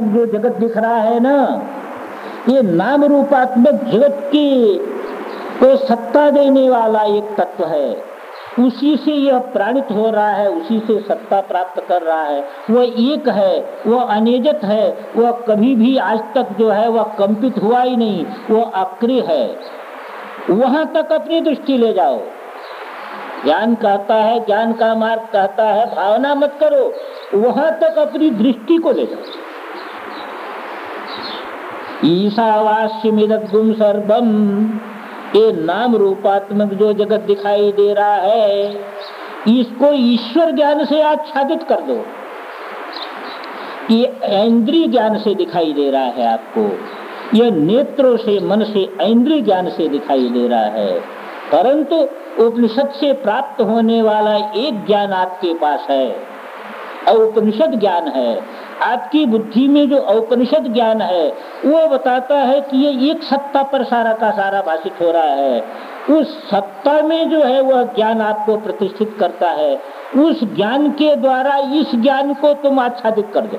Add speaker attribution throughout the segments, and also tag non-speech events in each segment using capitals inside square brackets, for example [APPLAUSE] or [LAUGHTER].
Speaker 1: जो जगत दिख रहा है ना, ये नाम रूपात्मक जगत की को सत्ता देने वाला एक तत्व है। उसी से यह प्राणित हो रहा है, उसी से सत्ता प्राप्त कर रहा है। वह एक है, वह अनेजत है, वह कभी भी आज तक जो है वह कंपित हुआ ही नहीं, वह अक्रिय है। वहाँ तक अपनी दृष्टि ले जाओ। ज्ञान कहता है, ज्ञान का मार्ग कहता है, भावना मत करो, वहाँ तक अपनी दृष्टि को ले जाओ। ईशावास्यमिदम सर्वम। ये नाम रूपात्मक जो जगत दिखाई दे रहा है, इसको ईश्वर ज्ञान से आच्छादित कर दो। ये इंद्रिय ज्ञान से दिखाई दे रहा है आपको। यह नेत्रों से, मन से इंद्रिय ज्ञान से दिखाई दे रहा है। परंतु उपनिषद से प्राप्त होने वाला एक ज्ञान आपके पास है। उपनिषद ज्ञान है। आपकी बुद्धि में जो औपनिषद ज्ञान है, वो बताता है कि ये एक सत्ता पर सारा का सारा भाषित हो रहा है। उस सत्ता में जो है वह ज्ञान आपको प्रतिष्ठित करता है। उस ज्ञान के द्वारा इस ज्ञान को तुम आच्छादित कर दो।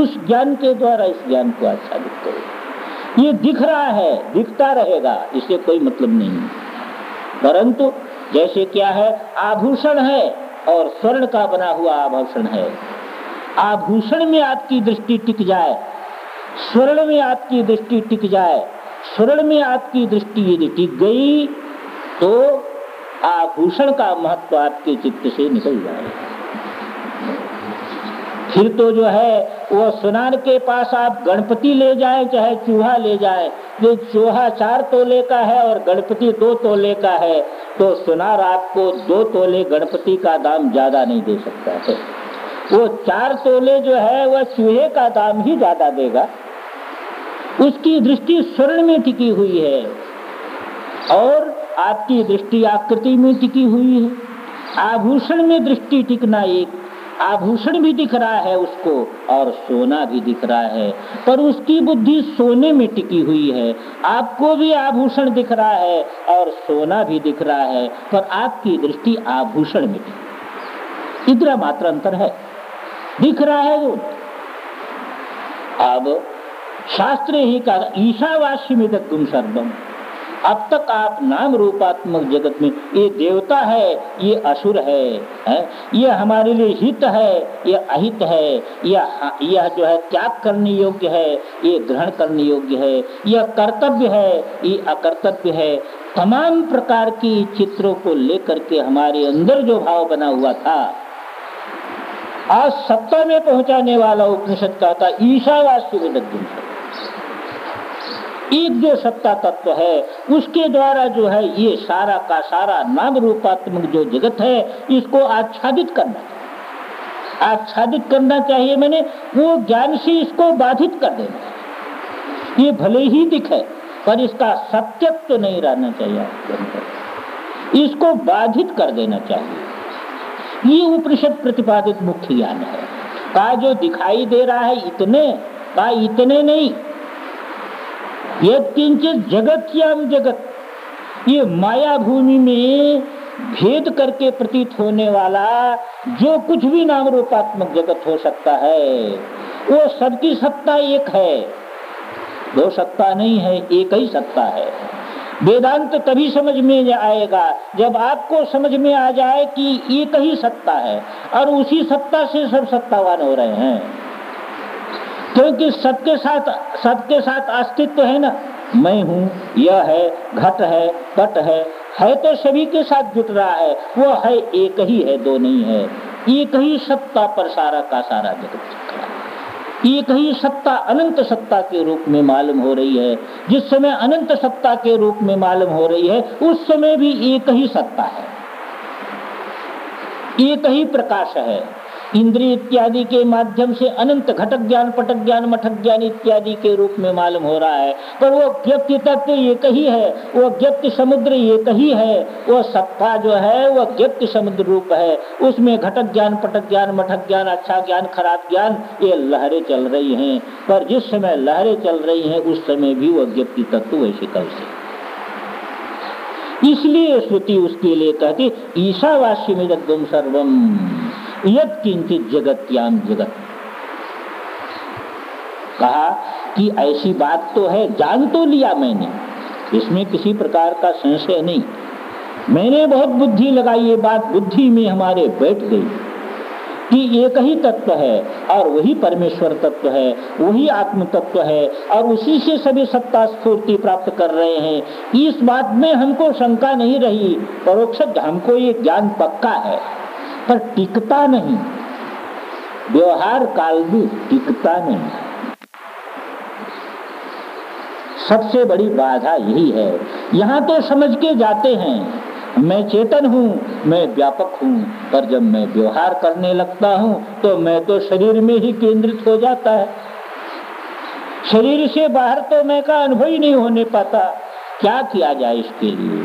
Speaker 1: उस ज्ञान के द्वारा इस ज्ञान को आच्छादित करो। ये दिख रहा है, दिखता रहेगा, इसे कोई मतलब नहीं। परंतु जैसे क्या है, आभूषण है और स्वर्ण का बना हुआ आभूषण है। आभूषण में आपकी दृष्टि टिक जाए, स्वर्ण में आपकी दृष्टि टिक जाए, स्वर्ण में आपकी दृष्टि यदि टिक गई तो आभूषण का महत्व आपके चित्त से निकल जाएगा फिर तो जो है, वो सुनार के पास आप गणपति ले जाए, चाहे चूहा ले जाए जो चूहा चार तोले का है और गणपति दो तोले का है तो सुनार आपको दो तोले गणपति का दाम ज़्यादा नहीं दे सकता है। वो चार तोले जो है, वह चूहे का दाम ही ज़्यादा देगा। उसकी दृष्टि स्वर्ण में टिकी हुई है और आपकी दृष्टि आकृति में टिकी हुई है। आभूषण में दृष्टि टिकना एक, आभूषण भी दिख रहा है उसको और सोना भी दिख रहा है, पर उसकी बुद्धि सोने में टिकी हुई है। आपको भी आभूषण दिख रहा है और सोना भी दिख रहा है, पर आपकी दृष्टि आभूषण में इतना मात्र अंतर है। दिख रहा है वो। अब शास्त्र ही का ईशावास्य में तक तुम सर्वम। अब तक आप नाम रूपात्मक जगत में ये देवता है ये असुर है, है? ये हमारे लिए हित है ये अहित है यह यह जो है त्याग करने योग्य है ये ग्रहण करने योग्य है यह कर्तव्य है ये अकर्तव्य है। तमाम प्रकार की चित्रों को लेकर के हमारे अंदर जो भाव बना हुआ था आज सत्ता में पहुँचाने वाला उपनिषद का था ईशावास्य एक जो सत्ता तत्व है, उसके द्वारा जो है, ये सारा का सारा नाम रूपात्मक जो जगत है, इसको आच्छादित करना आच्छादित करना चाहिए मैंने, वो ज्ञान से इसको बाधित कर देना ये भले ही दिखे, पर इसका सत्यत्व तो नहीं रहना चाहिए। इसको बाधित कर देना चाहिए। ये उपनिषद प्रतिपादित मुख्य ज्ञान है। का जो दिखाई दे रहा है इतने, का इतने नहीं। ये किंचित जगत हम जगत। ये माया भूमि में भेद करके प्रतीत होने वाला जो कुछ भी नाम रूपात्मक जगत हो सकता है, वो सबकी सत्ता एक है। दो सत्ता नहीं है, एक ही सत्ता है। वेदांत तभी समझ में आएगा जब आपको समझ में आ जाए कि एक ही सत्ता है और उसी सत्ता से सब सत्तावान हो रहे हैं। क्योंकि सबके साथ सबके साथ अस्तित्व है ना? मैं हूँ, यह है, घट है, पट है है तो सभी के साथ जुट रहा है, वो है एक ही है, दो नहीं है। एक ही सत्ता पर सारा का सारा जगत एक ही सत्ता, अनंत सत्ता के रूप में मालूम हो रही है। जिस समय अनंत सत्ता के रूप में मालूम हो रही है, उस समय भी एक ही सत्ता है। एक ही प्रकाश है। इंद्रिय इत्यादि के माध्यम से अनंत घटक ज्ञान, पटक ज्ञान, मठक ज्ञान इत्यादि के रूप में मालूम हो रहा है। पर वो व्यक्ति तत्व एक ही है, वो व्यक्ति समुद्र एक ही है, वो सत्ता जो है, वो व्यक्ति समुद्र रूप है। उसमें घटक ज्ञान, पटक ज्ञान, मठक ज्ञान अच्छा ज्ञान, खराब ज्ञान, ये लहरें चल रही हैं। पर जिस समय लहरें चल रही हैं, उस समय भी वो व्यक्ति तत्व वैसे कल से? इसलिए श्रुति उसके लिए कहती ईशावास्य में सर्वम। यद किंचित जगत याम जगत। कहा कि ऐसी बात तो है, जान तो लिया मैंने। इसमें किसी प्रकार का संशय नहीं। मैंने बहुत बुद्धि लगाई, ये बात बुद्धि में हमारे बैठ गई। कि एक ही तत्व है, और वही परमेश्वर तत्व है, वही आत्म तत्व है, और उसी से सभी सत्ता स्फूर्ति प्राप्त कर रहे हैं। इस बात में हमको शंका नहीं रही, परोक्ष हमको ये ज्ञान पक्का है। पर टिकता नहीं। व्यवहार काल भी टिकता नहीं। सबसे बड़ी बाधा यही है। यहाँ तो समझ के जाते हैं, मैं चेतन हूँ, मैं व्यापक हूँ, पर जब मैं व्यवहार करने लगता हूँ तो मैं तो शरीर में ही केंद्रित हो जाता है। शरीर से बाहर तो मैं का अनुभव ही नहीं होने पाता। क्या किया जाए इसके लिए?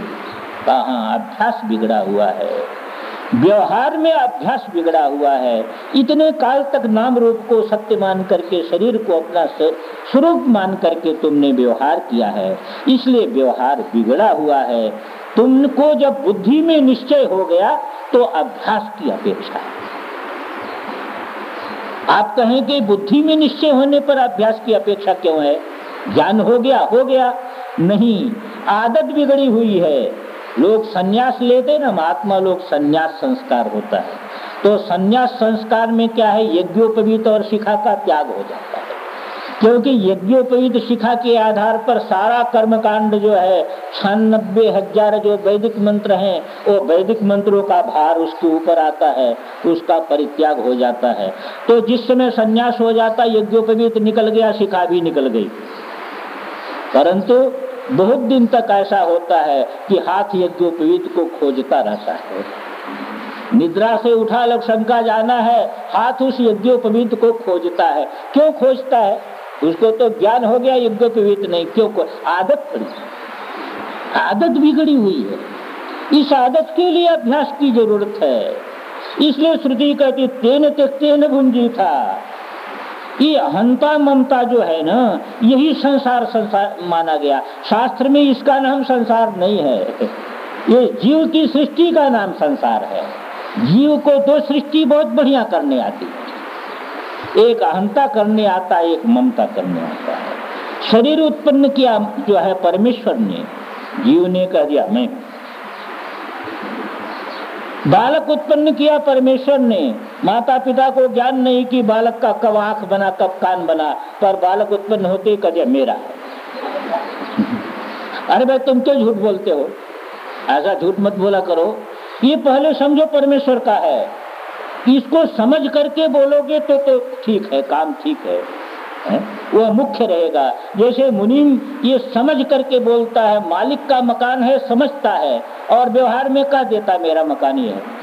Speaker 1: कहा अभ्यास बिगड़ा हुआ है? व्यवहार में अभ्यास बिगड़ा हुआ है। इतने काल तक नाम रूप को सत्य मान करके, शरीर को अपना स्वरूप मान करके तुमने व्यवहार किया है। इसलिए व्यवहार बिगड़ा हुआ है। तुमको जब बुद्धि में निश्चय हो गया तो अभ्यास की अपेक्षा है। आप कहें कि बुद्धि में निश्चय होने पर अभ्यास की अपेक्षा क्यों है? ज्ञान हो गया हो गया। नहीं, आदत बिगड़ी हुई है। लोग सन्यास लेते ना, महात्मा लोग सन्यास संस्कार होता है। तो सन्यास संस्कार में क्या है? यज्ञोपवीत और शिखा का त्याग हो जाता है। क्योंकि यज्ञोपवीत शिखा के आधार पर सारा कर्म कांड जो है छियानबे हज़ार जो वैदिक मंत्र हैं, वो वैदिक मंत्रों का भार उसके ऊपर आता है, उसका परित्याग हो जाता है। तो जिस समय संन्यास हो जाता, यज्ञोपवीत निकल गया, शिखा भी निकल गई। परंतु बहुत दिन तक ऐसा होता है कि हाथ यज्ञोपवीत को खोजता रहता है। निद्रा से उठा लग शंका जाना है, हाथ उस यज्ञोपवीत को खोजता है। क्यों खोजता है? उसको तो ज्ञान हो गया यज्ञोपवीत नहीं। क्यों को आदत पड़ी। आदत बिगड़ी हुई है। इस आदत के लिए अभ्यास की ज़रूरत है। इसलिए श्रुति कहती, तेन तेन भुंजी था ये अहंता ममता जो है ना, यही संसार संसार माना गया। शास्त्र में इसका नाम संसार नहीं है। ये जीव की सृष्टि का नाम संसार है। जीव को दो सृष्टि बहुत बढ़िया करने आती है। एक अहंता करने आता है, एक ममता करने आता है। शरीर उत्पन्न किया जो है परमेश्वर ने, जीव ने कह दिया, मैं बालक उत्पन्न किया परमेश्वर ने माता पिता को ज्ञान नहीं कि बालक का कब आँख बना कब कान बना पर बालक उत्पन्न होते दिया मेरा [LAUGHS] अरे भाई तुम क्यों झूठ बोलते हो? ऐसा झूठ मत बोला करो। ये पहले समझो परमेश्वर का है। इसको समझ करके बोलोगे तो तो ठीक है काम ठीक है, है? वह मुख्य रहेगा। जैसे मुनीम ये समझ करके बोलता है मालिक का मकान है समझता है और व्यवहार में कह देता मेरा मकान ही है।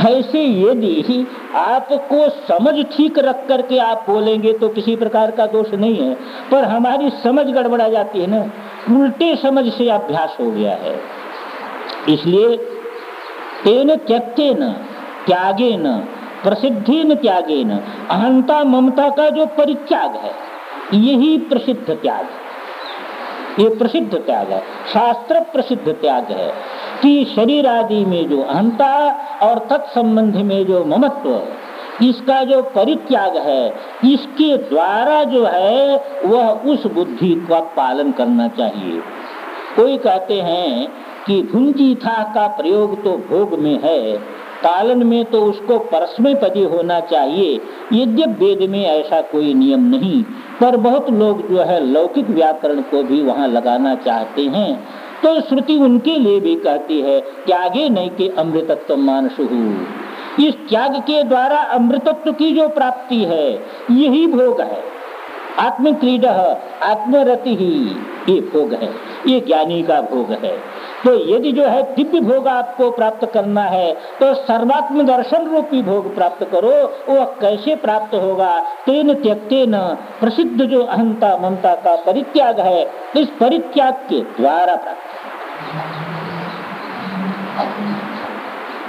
Speaker 1: ऐसे यदि आपको समझ ठीक रख करके आप बोलेंगे तो किसी प्रकार का दोष नहीं है, पर हमारी समझ गड़बड़ा जाती है ना, उल्टे समझ से अभ्यास हो गया है। इसलिए तेन त्यक्ते न त्यागे न प्रसिद्धि न त्यागे न अहंता ममता का जो परित्याग है, यही प्रसिद्ध त्याग है। ये प्रसिद्ध त्याग है। शास्त्र प्रसिद्ध त्याग है कि शरीर आदि में जो अहंता और तत्संबंध में जो ममत्व, इसका जो परित्याग है, इसके द्वारा जो है, वह उस बुद्धि का पालन करना चाहिए। कोई कहते हैं कि भुंजी था का प्रयोग तो भोग में है पालन में तो उसको परस्मय पदी होना चाहिए। यद्यप वेद में ऐसा कोई नियम नहीं। पर बहुत लोग जो है लौकिक व्याकरण को भी वहाँ लगाना चाहते हैं। तो श्रुति उनके लिए भी कहती है त्यागे नहीं के अमृतत्व मानसु। इस त्याग के द्वारा अमृतत्व की जो प्राप्ति है, यही भोग है। आत्मक्रीड आत्मरति ही ये भोग है। ये ज्ञानी का भोग है। तो यदि जो है दिव्य भोग आपको प्राप्त करना है तो सर्वात्म दर्शन रूपी भोग प्राप्त करो वो कैसे प्राप्त होगा? तेन त्यक्ते न प्रसिद्ध जो अहंता ममता का परित्याग है, इस परित्याग के द्वारा प्राप्त।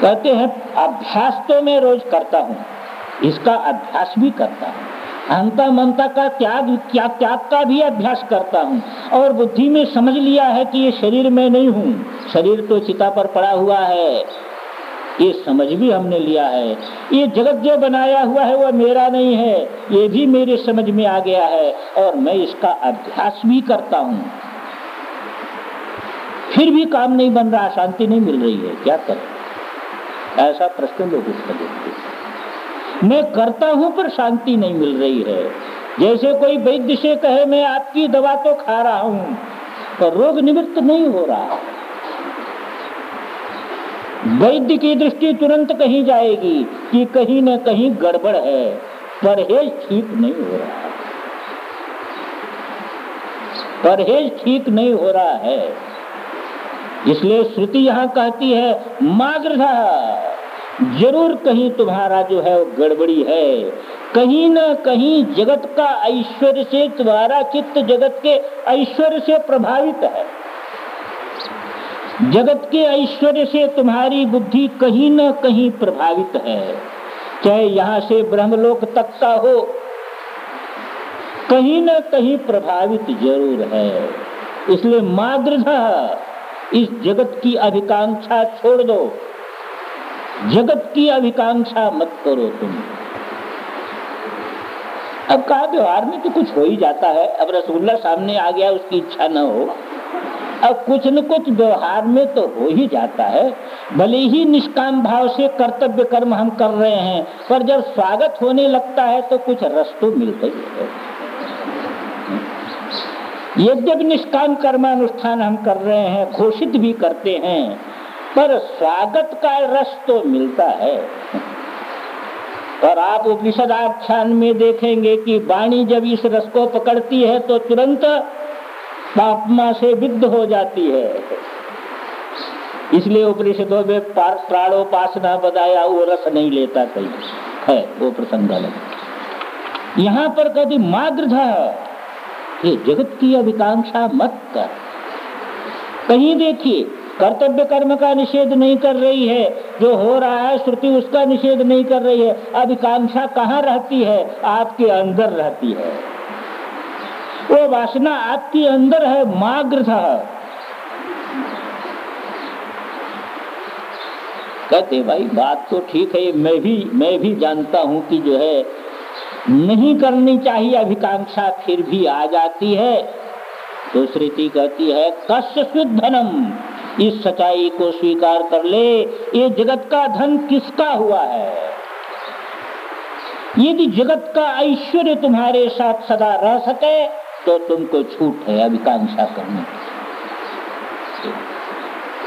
Speaker 1: कहते हैं, अभ्यास तो मैं रोज करता हूँ, इसका अभ्यास भी करता हूँ। अहंता ममता का त्याग क्या त्याग का भी अभ्यास करता हूँ। और बुद्धि में समझ लिया है कि ये शरीर में नहीं हूँ। शरीर तो चिता पर पड़ा हुआ है। ये समझ भी हमने लिया है। ये जगत जो बनाया हुआ है, वह मेरा नहीं है। ये भी मेरे समझ में आ गया है। और मैं इसका अभ्यास भी करता हूँ। फिर भी काम नहीं बन रहा, शांति नहीं मिल रही है। क्या करें? ऐसा प्रश्न लोग उसका देखते मैं करता हूँ, पर शांति नहीं मिल रही है। जैसे कोई वैद्य से कहे, मैं आपकी दवा तो खा रहा हूँ पर रोग निवृत्त नहीं हो रहा। वैद्य की दृष्टि तुरंत कहीं जाएगी कि कहीं न कहीं गड़बड़ है परहेज ठीक नहीं हो रहा। परहेज ठीक नहीं हो रहा है। इसलिए श्रुति यहाँ कहती है माग्रधा ज़रूर कहीं तुम्हारा जो है वो गड़बड़ी है। कहीं ना कहीं जगत का ऐश्वर्य से तुम्हारा चित्त जगत के ऐश्वर्य से प्रभावित है। जगत के ऐश्वर्य से तुम्हारी बुद्धि कहीं ना कहीं प्रभावित है। चाहे यहाँ से ब्रह्मलोक तक का हो, कहीं ना कहीं प्रभावित ज़रूर है। इसलिए माग्रधा इस जगत की अभिकांक्षा छोड़ दो। जगत की अभिकांक्षा मत करो तुम। अब कहा व्यवहार में तो कुछ हो ही जाता है। अब रसगुल्ला सामने आ गया, उसकी इच्छा न हो। अब कुछ न कुछ व्यवहार में तो हो ही जाता है। भले ही निष्काम भाव से कर्तव्य कर्म हम कर रहे हैं, पर जब स्वागत होने लगता है तो कुछ रस तो मिलता ही है। यद्यपि निष्काम कर्मानुष्ठान हम कर रहे हैं, घोषित भी करते हैं पर स्वागत का रस तो मिलता है। और आप उपनिषद आख्यान में देखेंगे कि वाणी जब इस रस को पकड़ती है तो तुरंत पापमा से विद्ध हो जाती है। इसलिए उपनिषदों में प्राणोपासना बताया वो रस नहीं लेता कहीं। है, वो प्रसंग अलग यहाँ पर कभी माग्रधा ये जगत की अभिकांक्षा मत कर। कहीं देखिए कर्तव्य कर्म का निषेध नहीं कर रही है। जो हो रहा है श्रुति, उसका निषेध नहीं कर रही है। अभिकांक्षा कहाँ रहती है? आपके अंदर रहती है। वो वासना आपके अंदर है माग्रथ कहते भाई, बात तो ठीक है, मैं भी मैं भी जानता हूँ कि जो है, नहीं करनी चाहिए अभिकांक्षा फिर भी आ जाती है। तो श्रुति कहती है कश्य धनम इस सच्चाई को स्वीकार कर ले। ये जगत का धन किसका हुआ है? यदि जगत का ऐश्वर्य तुम्हारे साथ सदा रह सके तो तुमको छूट है अभिकांक्षा करने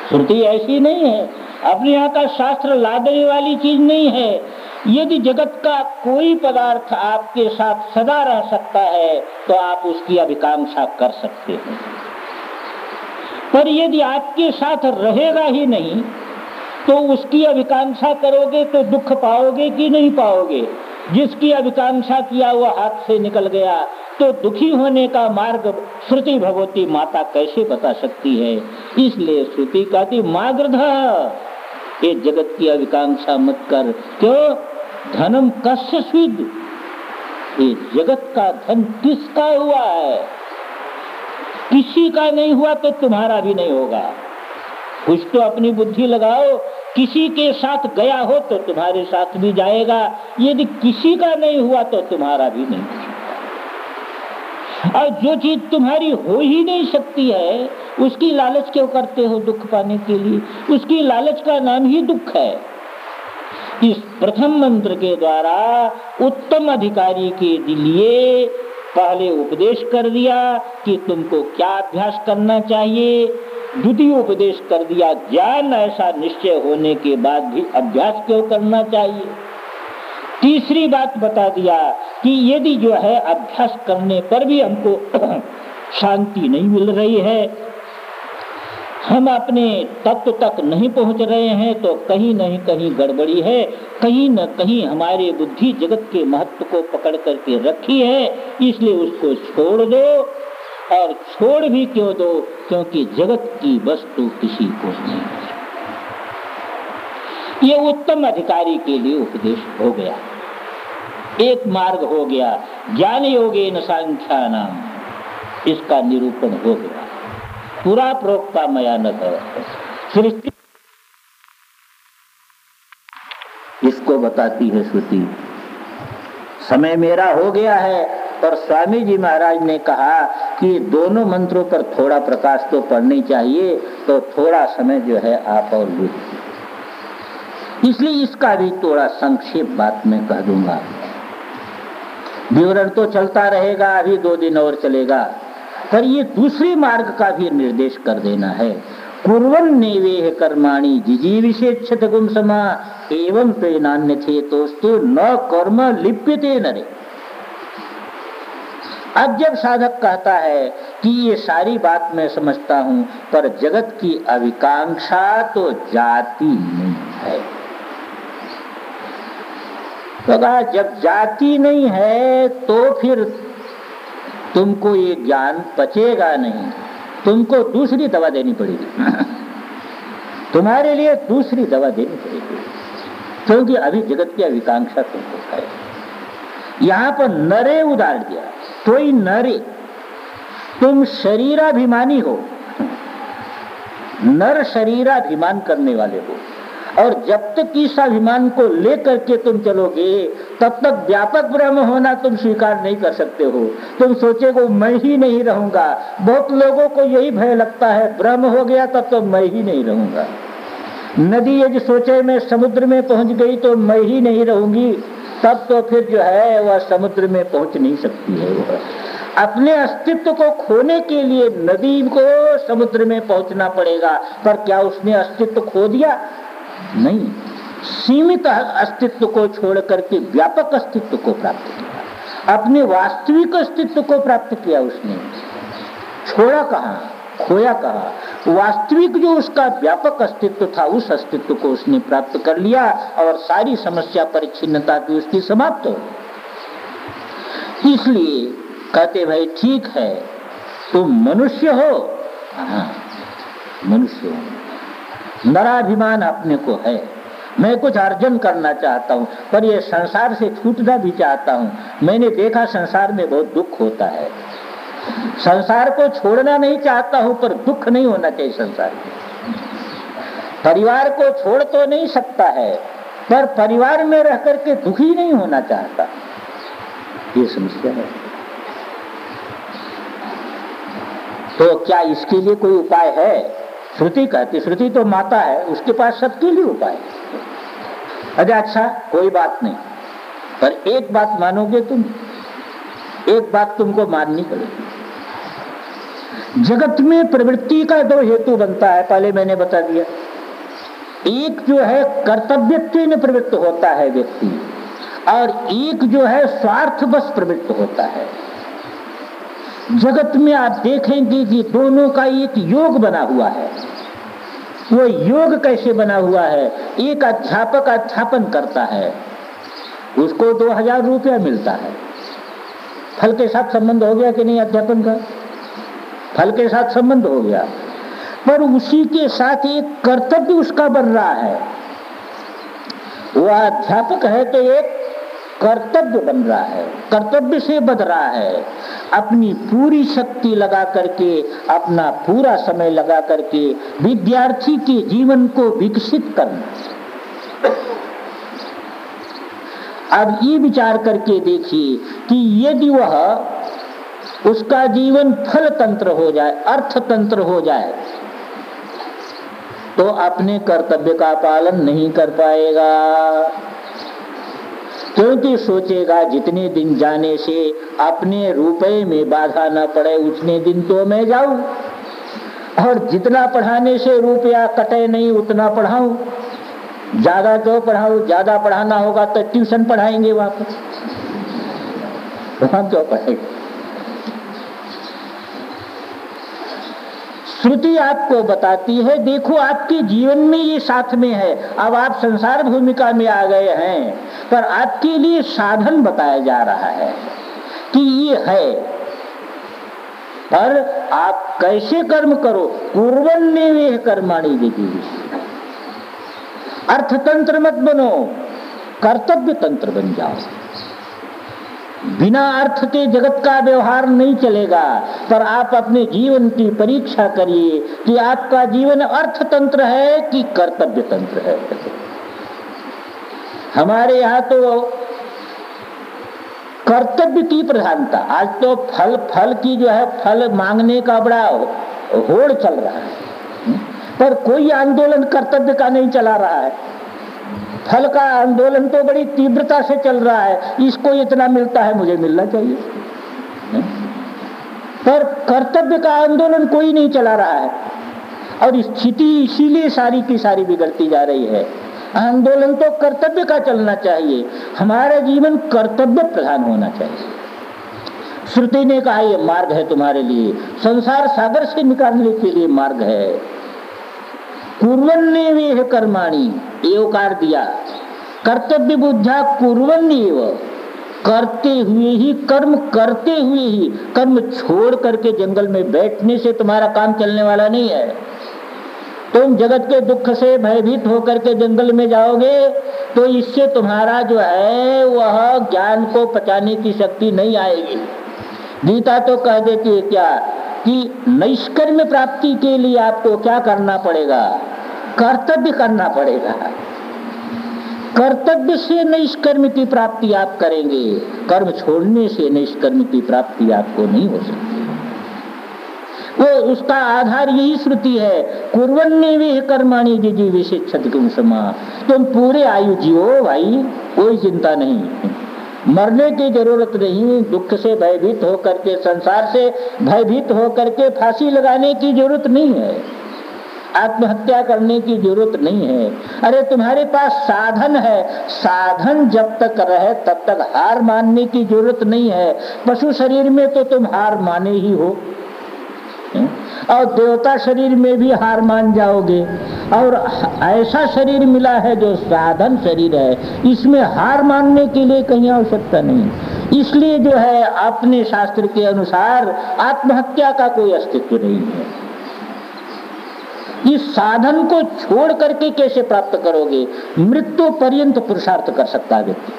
Speaker 1: श्रुति ऐसी नहीं है। अपने यहाँ का शास्त्र लादने वाली चीज़ नहीं है। यदि जगत का कोई पदार्थ आपके साथ सदा रह सकता है तो आप उसकी अभिकांक्षा कर सकते हैं। पर यदि आपके साथ रहेगा ही नहीं तो उसकी अभिकांक्षा करोगे तो दुख पाओगे कि नहीं पाओगे? जिसकी अभिकांक्षा किया हुआ हाथ से निकल गया तो दुखी होने का मार्ग श्रुति भगवती माता कैसे बता सकती है? इसलिए श्रुति कहती माग्रध ये जगत की अभिकांक्षा मत कर। क्यों? धनम कश्य स्विद ये जगत का धन किसका हुआ है? किसी का नहीं हुआ तो तुम्हारा भी नहीं होगा। कुछ तो अपनी बुद्धि लगाओ, किसी के साथ गया हो तो तुम्हारे साथ भी जाएगा, यदि किसी का नहीं हुआ तो तुम्हारा भी नहीं और जो चीज़ तुम्हारी हो ही नहीं सकती है, उसकी लालच क्यों करते हो दुख पाने के लिए? उसकी लालच का नाम ही दुख है। इस प्रथम मंत्र के द्वारा उत्तम अधिकारी के लिए पहले उपदेश कर दिया कि तुमको क्या अभ्यास करना चाहिए। द्वितीय उपदेश कर दिया, ज्ञान ऐसा निश्चय होने के बाद भी अभ्यास क्यों करना चाहिए? तीसरी बात बता दिया कि यदि जो है अभ्यास करने पर भी हमको [CLEARS THROAT] शांति नहीं मिल रही है हम अपने तत्व तक नहीं पहुँच रहे हैं तो कहीं नहीं कहीं गड़बड़ी है। कहीं न कहीं हमारे बुद्धि जगत के महत्व को पकड़ करके रखी है, इसलिए उसको छोड़ दो और छोड़ भी क्यों दो? क्योंकि जगत की वस्तु किसी को नहीं। ये उत्तम अधिकारी के लिए उपदेश हो गया। एक मार्ग हो गया। ज्ञान योगे न नाम इसका निरूपण हो गया। पूरा प्रोक्ता मया न सृष्टि बताती है श्रुति। समय मेरा हो गया है, पर स्वामी जी महाराज ने कहा कि दोनों मंत्रों पर थोड़ा प्रकाश तो पड़नी चाहिए तो थोड़ा समय जो है आप और लीजिए। इसलिए इसका भी थोड़ा संक्षेप बात मैं कह दूँगा। विवरण तो चलता रहेगा, अभी दो दिन और चलेगा। पर ये दूसरे मार्ग का भी निर्देश कर देना है। कुरन कर्माणी गुम समा, एवं प्रेरणान्य थे न कर्म लिप्यते नरे। अब जब साधक कहता है कि ये सारी बात मैं समझता हूँ, पर जगत की अविकांक्षा तो जाती नहीं है। तो कहा, जब जाति नहीं है तो फिर तुमको ये ज्ञान पचेगा नहीं। तुमको दूसरी दवा देनी पड़ेगी। [LAUGHS] तुम्हारे लिए दूसरी दवा देनी पड़ेगी। क्योंकि अभी जगत की अविकांक्षा तुमको है। यहाँ पर नरे उदार दिया। कोई नरे, तुम शरीराभिमानी हो। नर शरीराभिमान करने वाले हो। और जब तक इस अभिमान को लेकर के तुम चलोगे, तब तक व्यापक ब्रह्म होना तुम स्वीकार नहीं कर सकते हो। तुम सोचेगो, मैं ही नहीं रहूँगा। बहुत लोगों को यही भय लगता है, ब्रह्म हो गया तब तो मैं ही नहीं रहूँगा। नदी यदि सोचे मैं समुद्र में पहुँच गई तो मैं ही नहीं रहूँगी, तब तो फिर जो है वह समुद्र में पहुँच नहीं सकती है वह। अपने अस्तित्व को खोने के लिए नदी को समुद्र में पहुँचना पड़ेगा, पर क्या उसने अस्तित्व खो दिया? नहीं, सीमित अस्तित्व को छोड़ करके व्यापक अस्तित्व को प्राप्त किया। अपने वास्तविक अस्तित्व को प्राप्त किया उसने। छोड़ा कहा? खोया कहा? वास्तविक जो उसका व्यापक अस्तित्व था, उस अस्तित्व को उसने प्राप्त कर लिया और सारी समस्या परिच्छिन्नता की उसकी समाप्त हो इसलिए कहते भाई, ठीक है, तुम मनुष्य हो। हाँ मनुष्य हो। नराभिमान अपने को है। मैं कुछ अर्जन करना चाहता हूँ, पर यह संसार से छूटना भी चाहता हूँ। मैंने देखा संसार में बहुत दुख होता है। संसार को छोड़ना नहीं चाहता हूँ, पर दुख नहीं होना चाहिए संसार में। परिवार को छोड़ तो नहीं सकता है, पर परिवार में रह करके दुखी नहीं होना चाहता। ये समस्या है। तो क्या इसके लिए कोई उपाय है? श्रुति कहती श्रुति तो माता है, उसके पास सबके लिए उपाय अरे अच्छा कोई बात नहीं। पर एक बात मानोगे तुम? एक बात तुमको माननी पड़ेगी। जगत में प्रवृत्ति का दो हेतु बनता है, पहले मैंने बता दिया। एक जो है, कर्तव्य में प्रवृत्त होता है व्यक्ति, और एक जो है स्वार्थ बस प्रवृत्त होता है। जगत में आप देखेंगे कि दोनों का एक योग बना हुआ है। वो योग कैसे बना हुआ है? एक अध्यापक अध्यापन करता है। उसको दो हज़ार रुपया मिलता है। फल के साथ संबंध हो गया कि नहीं अध्यापन का? फल के साथ संबंध हो गया। पर उसी के साथ एक कर्तव्य उसका बन रहा है। वह अध्यापक है तो एक कर्तव्य बन रहा है, कर्तव्य से बद रहा है। अपनी पूरी शक्ति लगा करके, अपना पूरा समय लगा करके विद्यार्थी के जीवन को विकसित करना। अब ये विचार करके देखिए कि यदि वह उसका जीवन फल तंत्र हो जाए अर्थ तंत्र हो जाए तो अपने कर्तव्य का पालन नहीं कर पाएगा। क्योंकि सोचेगा जितने दिन जाने से अपने रुपए में बाधा न पड़े, उतने दिन तो मैं जाऊँ। और जितना पढ़ाने से रुपया कटे नहीं, उतना पढ़ाऊं। ज़्यादा क्यों पढ़ाऊं, ज़्यादा पढ़ाना होगा तो ट्यूशन पढ़ाएँगे वापस। वहाँ क्यों पढ़ेंगे श्रुति आपको बताती है, देखो आपके जीवन में ये साथ में है। अब आप संसार भूमिका में आ गए हैं। पर आपके लिए साधन बताया जा रहा है कि ये है। पर आप कैसे कर्म करो? पूर्वन ने वे कर्माणी देखी अर्थतंत्र मत बनो, कर्तव्य तंत्र बन जाओ। बिना अर्थ के जगत का व्यवहार नहीं चलेगा, पर आप अपने जीवन की परीक्षा करिए कि आपका जीवन अर्थ तंत्र है कि कर्तव्य तंत्र है। हमारे यहाँ तो कर्तव्य की प्रधानता आज तो फल फल की जो है, फल मांगने का बड़ा होड़ चल रहा है। पर कोई आंदोलन कर्तव्य का नहीं चला रहा है। फल का आंदोलन तो बड़ी तीव्रता से चल रहा है। इसको इतना मिलता है, मुझे मिलना चाहिए। पर कर्तव्य का आंदोलन कोई नहीं चला रहा है। और स्थिति इसीलिए सारी की सारी बिगड़ती जा रही है आंदोलन तो कर्तव्य का चलना चाहिए। हमारा जीवन कर्तव्य प्रधान होना चाहिए। श्रुति ने कहा यह मार्ग है तुम्हारे लिए। संसार सागर से निकालने के लिए मार्ग है। कुरन वे कर्माणी, एवकार दिया। कर्तव्य बुद्धा कुरन करते हुए ही, कर्म करते हुए ही, कर्म छोड़ करके जंगल में बैठने से तुम्हारा काम चलने वाला नहीं है। तुम जगत के दुख से भयभीत होकर के जंगल में जाओगे तो इससे तुम्हारा जो है, वह ज्ञान को पचाने की शक्ति नहीं आएगी। गीता तो कह देती है क्या? कि नैष्कर्म प्राप्ति के लिए आपको क्या करना पड़ेगा? कर्तव्य करना पड़ेगा। कर्तव्य से निष्कर्म की प्राप्ति आप करेंगे। कर्म छोड़ने से निष्कर्म की प्राप्ति आपको नहीं हो सकती। वो उसका आधार यही श्रुति है। कुरन्ने वे कर्माणी जी विशेष समा तुम पूरे आयु जियो भाई, कोई चिंता नहीं। मरने की ज़रूरत नहीं, दुख से भयभीत होकर के, संसार से भयभीत होकर के फांसी लगाने की ज़रूरत नहीं है। आत्महत्या करने की ज़रूरत नहीं है। अरे तुम्हारे पास साधन है। साधन जब तक रहे, तब तक हार मानने की ज़रूरत नहीं है। पशु शरीर में तो तुम हार माने ही हो। और देवता शरीर में भी हार मान जाओगे। और ऐसा शरीर मिला है जो साधन शरीर है। इसमें हार मानने के लिए कहीं आवश्यकता नहीं। इसलिए जो है, अपने शास्त्र के अनुसार आत्महत्या का कोई अस्तित्व नहीं है। इस साधन को छोड़ करके कैसे प्राप्त करोगे? मृत्यु पर्यंत पुरुषार्थ कर सकता है व्यक्ति।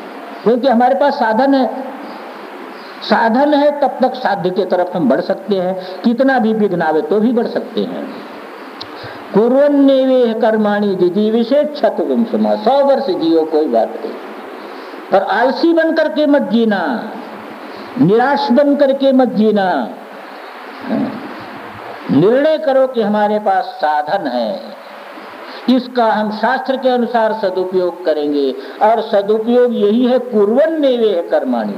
Speaker 1: क्योंकि हमारे पास साधन है साधन है, तब तक साध्य के तरफ़ हम बढ़ सकते हैं। कितना भी विघ्न आवे तो भी बढ़ सकते हैं। कुरन्ने कर्माणी दीदी विशेष छत समा सौ वर्ष जियो, कोई बात नहीं। पर आलसी बन करके मत जीना। निराश बन करके मत जीना। निर्णय करो कि हमारे पास साधन है। इसका हम शास्त्र के अनुसार सदुपयोग करेंगे। और सदुपयोग यही है पूर्वन ने वे कर्माणी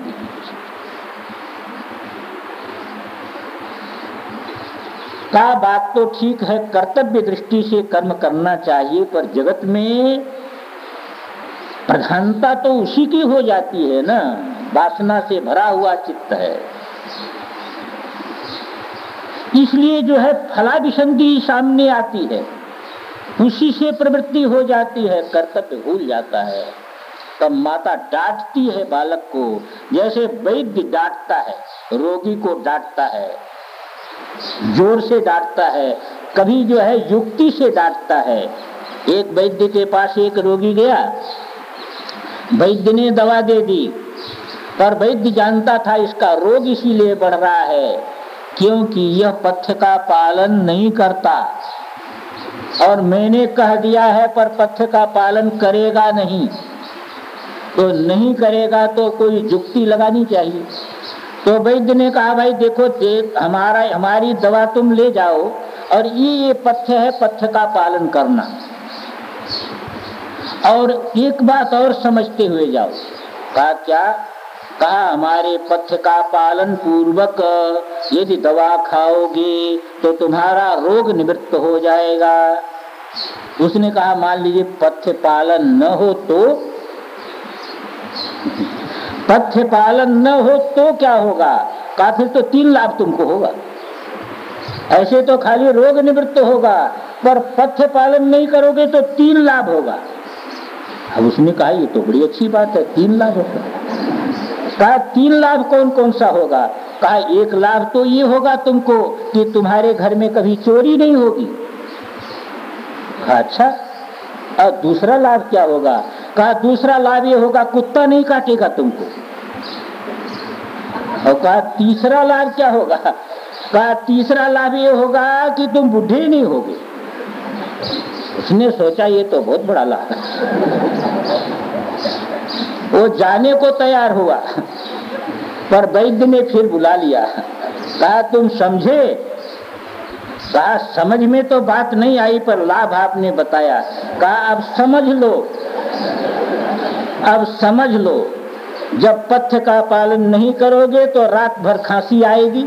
Speaker 1: का बात तो ठीक है, कर्तव्य दृष्टि से कर्म करना चाहिए, पर जगत में प्रधानता तो उसी की हो जाती है ना? वासना से भरा हुआ चित्त है। इसलिए जो है फलाभिसंधि सामने आती है। उसी से प्रवृत्ति हो जाती है, कर्तव्य भूल जाता है। तब माता डांटती है बालक को, जैसे वैद्य डांटता है, रोगी को डांटता है। ज़ोर से डांटता है, कभी जो है युक्ति से डांटता है। एक वैद्य के पास एक रोगी गया, वैद्य ने दवा दे दी, पर वैद्य जानता था इसका रोग इसीलिए बढ़ रहा है, क्योंकि यह पथ्य का पालन नहीं करता। और मैंने कह दिया है, पर पथ्य का पालन करेगा नहीं। तो नहीं करेगा तो कोई जुक्ति लगानी चाहिए। तो वैद्य ने कहा, भाई देखो देख हमारा, हमारी दवा तुम ले जाओ और ये ये पथ्य है, पथ्य का पालन करना। और एक बात और समझते हुए जाओ। कहा, क्या? कहा, हमारे पथ्य का पालन पूर्वक, यदि दवा खाओगे तो तुम्हारा रोग निवृत्त हो जाएगा। उसने कहा, मान लीजिए पथ्य पालन न हो तो पथ्य पालन न हो तो क्या होगा? काफ़ी तो तीन लाभ तुमको होगा। ऐसे तो खाली रोग निवृत्त होगा, पर पथ्य पालन नहीं करोगे तो तीन लाभ होगा। अब उसने कहा, ये तो बड़ी अच्छी बात है, तीन लाभ होगा। कहा, तीन लाभ कौन कौन सा होगा? कहा, एक लाभ तो ये होगा तुमको कि तुम्हारे घर में कभी चोरी नहीं होगी। अच्छा और दूसरा लाभ क्या होगा? कहा, दूसरा लाभ ये होगा, कुत्ता नहीं काटेगा तुमको। और कहा, तीसरा लाभ क्या होगा? कहा, तीसरा लाभ ये होगा कि तुम बुढ़े नहीं होगे। उसने सोचा, ये तो बहुत बड़ा लाभ वो जाने को तैयार हुआ, पर वैद्य ने फिर बुला लिया। कहा, तुम समझे? कहा, समझ में तो बात नहीं आई, पर लाभ आपने बताया। कहा, अब समझ लो। अब समझ लो, जब पथ्य का पालन नहीं करोगे तो रात भर खांसी आएगी।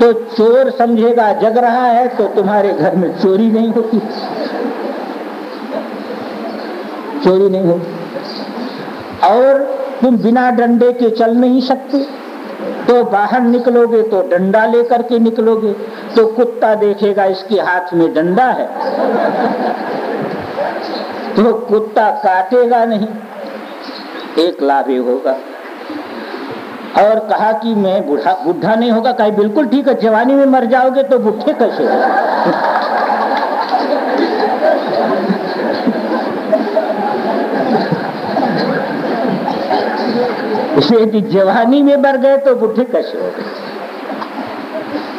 Speaker 1: तो चोर समझेगा, जग रहा है तो तुम्हारे घर में चोरी नहीं होती। चोरी नहीं होती। और तुम बिना डंडे के चल नहीं सकते। तो बाहर निकलोगे तो डंडा लेकर के निकलोगे तो कुत्ता देखेगा इसके हाथ में डंडा है। तो कुत्ता काटेगा नहीं। एक लाभ होगा। और कहा कि मैं बुढ़ा बुढ़ा नहीं होगा, कहीं, बिल्कुल ठीक है, जवानी में मर जाओगे तो बुढ़े कैसे यदि जवानी में मर गए तो बुढ़े कैसे हो गए?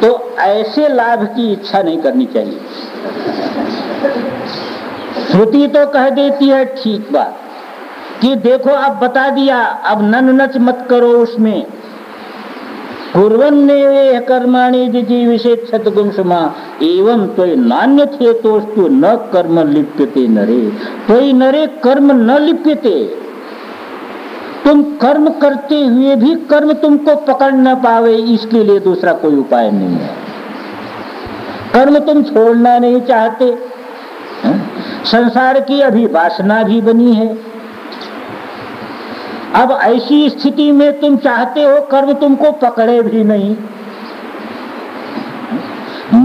Speaker 1: तो ऐसे लाभ की इच्छा नहीं करनी चाहिए। श्रुति तो कह देती है, ठीक बात। कि देखो, अब बता दिया, अब नन नच मत करो उसमें। कर्माणी जी विशेष एवं तो नान्य थे न कर्म लिप्यते नरे। तो नरे कर्म न लिप्यते। तुम कर्म करते हुए भी कर्म तुमको पकड़ न पावे, इसके लिए दूसरा कोई उपाय नहीं है। कर्म तुम छोड़ना नहीं चाहते? संसार की अभी वासना भी बनी है। अब ऐसी स्थिति में तुम चाहते हो कर्म तुमको पकड़े भी नहीं।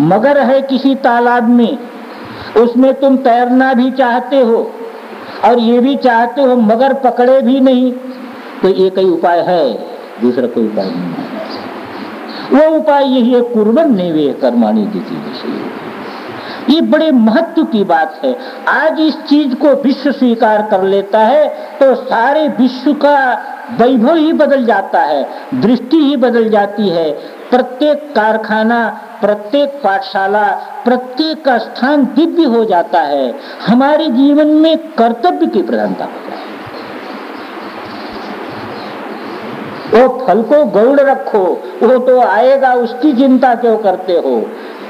Speaker 1: मगर है किसी तालाब में, उसमें तुम तैरना भी चाहते हो और ये भी चाहते हो मगर पकड़े भी नहीं तो एक ही उपाय है, दूसरा कोई उपाय नहीं है। वो उपाय यही है, कुर्बन ने वे कर्माणी की विषय ये बड़े महत्व की बात है। आज इस चीज़ को विश्व स्वीकार कर लेता है तो सारे विश्व का वैभव ही बदल जाता है, दृष्टि ही बदल जाती है। प्रत्येक कारखाना, प्रत्येक पाठशाला, प्रत्येक का स्थान दिव्य हो जाता है। हमारे जीवन में कर्तव्य की प्रधानता वो फल को गौड़ रखो, वो तो आएगा, उसकी चिंता क्यों करते हो?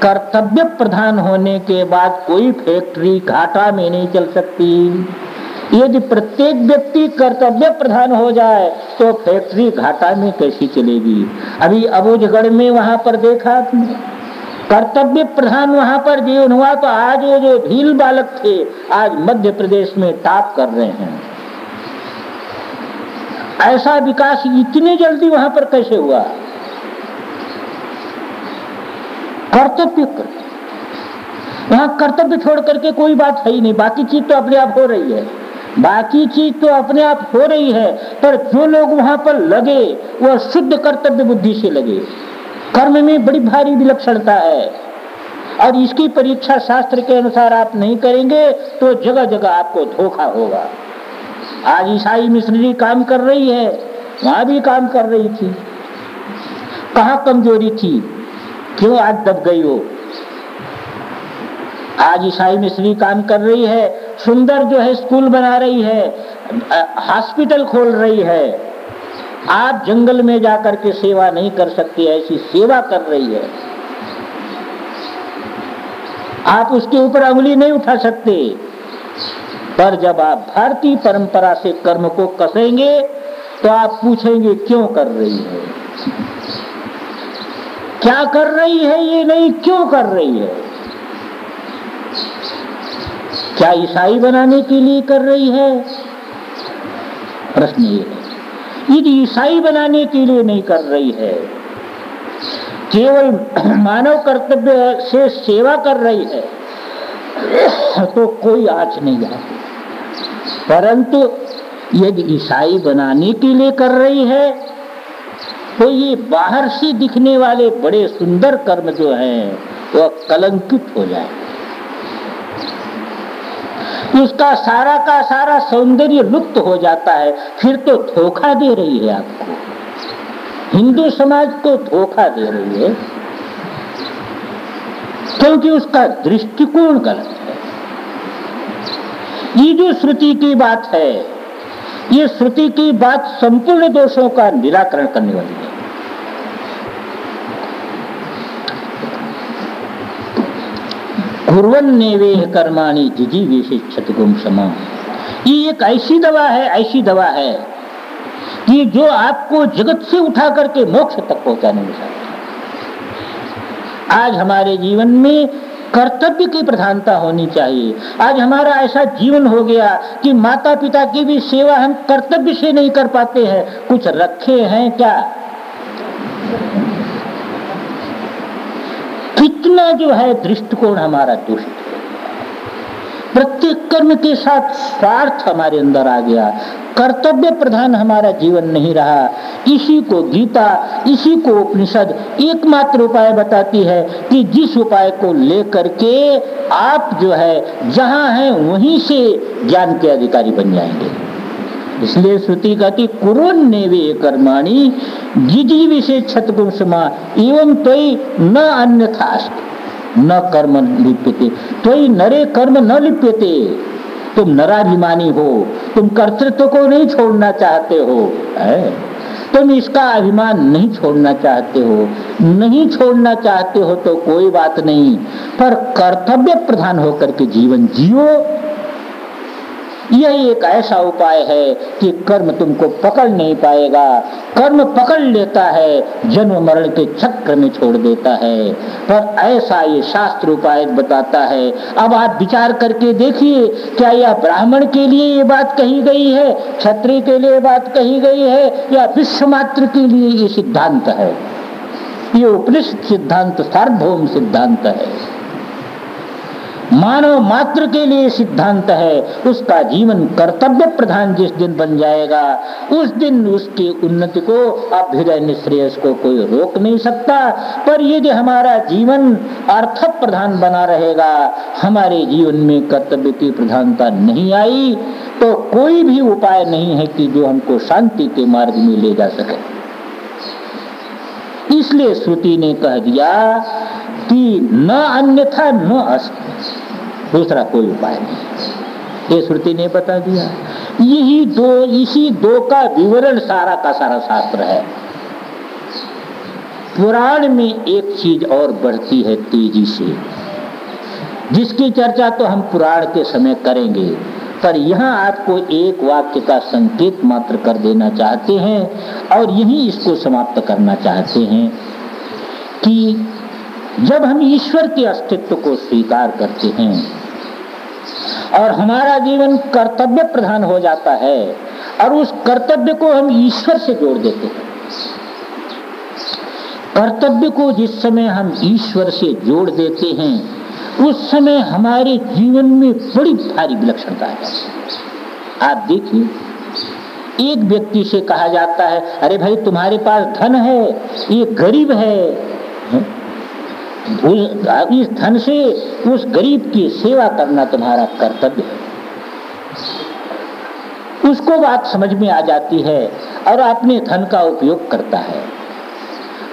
Speaker 1: कर्तव्य प्रधान होने के बाद कोई फैक्ट्री घाटा में नहीं चल सकती। यदि प्रत्येक व्यक्ति कर्तव्य प्रधान हो जाए तो फैक्ट्री घाटा में कैसी चलेगी? अभी अबूझगढ़ में वहाँ पर देखा कर्तव्य प्रधान वहाँ पर जीवन हुआ तो आज वो जो भील बालक थे, आज मध्य प्रदेश में टॉप कर रहे हैं। ऐसा विकास इतनी जल्दी वहाँ पर कैसे हुआ? कर्तव्य कर वहाँ कर्तव्य छोड़ करके कोई बात है ही नहीं। बाकी चीज़ तो अपने आप हो रही है। बाकी चीज़ तो अपने आप हो रही है, पर जो लोग वहाँ पर लगे वह शुद्ध कर्तव्य बुद्धि से लगे। कर्म में बड़ी भारी विलक्षणता है। और इसकी परीक्षा शास्त्र के अनुसार आप नहीं करेंगे तो जगह जगह आपको धोखा होगा। आज ईसाई मिश्री काम कर रही है, वहाँ भी काम कर रही थी। कहा कमज़ोरी थी? क्यों आज दब गई हो? आज ईसाई मिश्री काम कर रही है, सुंदर जो है स्कूल बना रही है हॉस्पिटल खोल रही है। आप जंगल में जाकर के सेवा नहीं कर सकती, ऐसी सेवा कर रही है। आप उसके ऊपर उंगली नहीं उठा सकते। पर जब आप भारतीय परंपरा से कर्म को कसेंगे तो आप पूछेंगे, क्यों कर रही है? क्या कर रही है ये नहीं, क्यों कर रही है? क्या ईसाई बनाने के लिए कर रही है? प्रश्न ये है। यदि ईसाई बनाने के लिए नहीं कर रही है, केवल मानव कर्तव्य से सेवा कर रही है तो कोई आज नहीं जाती परंतु यदि ईसाई बनाने के लिए कर रही है तो ये बाहर से दिखने वाले बड़े सुंदर कर्म जो हैं वह कलंकित हो जाए। उसका सारा का सारा सौंदर्य लुप्त हो जाता है, फिर तो धोखा दे रही है आपको। हिंदू समाज को धोखा दे रही है, क्योंकि उसका दृष्टिकोण गलत है। ये जो श्रुति की बात है, ये श्रुति की बात संपूर्ण दोषों का निराकरण करने वाली है। कुरन कर्माणी जिजी विशिक्षत गुम क्षमा ये एक ऐसी दवा है, ऐसी दवा है कि जो आपको जगत से उठा करके मोक्ष तक पहुँचाने में सकती आज हमारे जीवन में कर्तव्य की प्रधानता होनी चाहिए। आज हमारा ऐसा जीवन हो गया कि माता पिता की भी सेवा हम कर्तव्य से नहीं कर पाते हैं। कुछ रखे हैं क्या? कितना जो है दृष्टिकोण हमारा दुष्ट। प्रत्येक कर्म के साथ स्वार्थ हमारे अंदर आ गया। कर्तव्य प्रधान हमारा जीवन नहीं रहा। इसी को गीता, इसी को उपनिषद एकमात्र उपाय बताती है कि जिस उपाय को लेकर के आप जो है, जहाँ हैं, वहीं से ज्ञान के अधिकारी बन जाएँगे। इसलिए श्रुति कहती कुरन ने वे कर्माणी, जिजी विशेष छतगुण समा एवं तो न अन्य न कर्म लिप्यते। तो नरे कर्म न लिप्यते। तुम नराभिमानी हो, तुम कर्तृत्व को नहीं छोड़ना चाहते हो, है? तुम इसका अभिमान नहीं छोड़ना चाहते हो। नहीं छोड़ना चाहते हो तो कोई बात नहीं, पर कर्तव्य प्रधान होकर के जीवन जियो। यह एक ऐसा उपाय है कि कर्म तुमको पकड़ नहीं पाएगा। कर्म पकड़ लेता है, जन्म मरण के चक्र में छोड़ देता है। पर ऐसा ये शास्त्र उपाय बताता है। अब आप विचार करके देखिए, क्या यह ब्राह्मण के लिए ये बात कही गई है, क्षत्रिय के लिए बात कही गई है, या विश्व मात्र के लिए ये सिद्धांत है? ये उपनिषद सिद्धांत, सार्वभौम सिद्धांत है। मानव मात्र के लिए सिद्धांत है, उसका जीवन कर्तव्य प्रधान जिस दिन बन जाएगा, उस दिन उसकी उन्नति को, अभ्युदय निश्रेयस को कोई रोक नहीं सकता। पर यदि हमारा जीवन अर्थ प्रधान बना रहेगा, हमारे जीवन में कर्तव्य की प्रधानता नहीं आई तो कोई भी उपाय नहीं है कि जो हमको शांति के मार्ग में ले जा सके। इसलिए श्रुति ने कह दिया कि न अन्यथा न अस्त्र दूसरा कोई उपाय नहीं। ये श्रुति ने बता दिया। यही दो, इसी दो का विवरण सारा का सारा शास्त्र है। पुराण में एक चीज़ और बढ़ती है तेज़ी से। जिसकी चर्चा तो हम पुराण के समय करेंगे, पर यहाँ आपको एक वाक्य का संकेत मात्र कर देना चाहते हैं और यही इसको समाप्त करना चाहते हैं कि जब हम ईश्वर के अस्तित्व को स्वीकार करते हैं और हमारा जीवन कर्तव्य प्रधान हो जाता है और उस कर्तव्य को हम ईश्वर से जोड़ देते हैं। कर्तव्य को जिस समय हम ईश्वर से जोड़ देते हैं, उस समय हमारे जीवन में बड़ी भारी विलक्षणता है। आप देखिए, एक व्यक्ति से कहा जाता है, अरे भाई, तुम्हारे पास धन है, ये गरीब है। इस धन से उस गरीब की सेवा करना तुम्हारा कर्तव्य है। उसको बात समझ में आ जाती है और अपने धन का उपयोग करता है।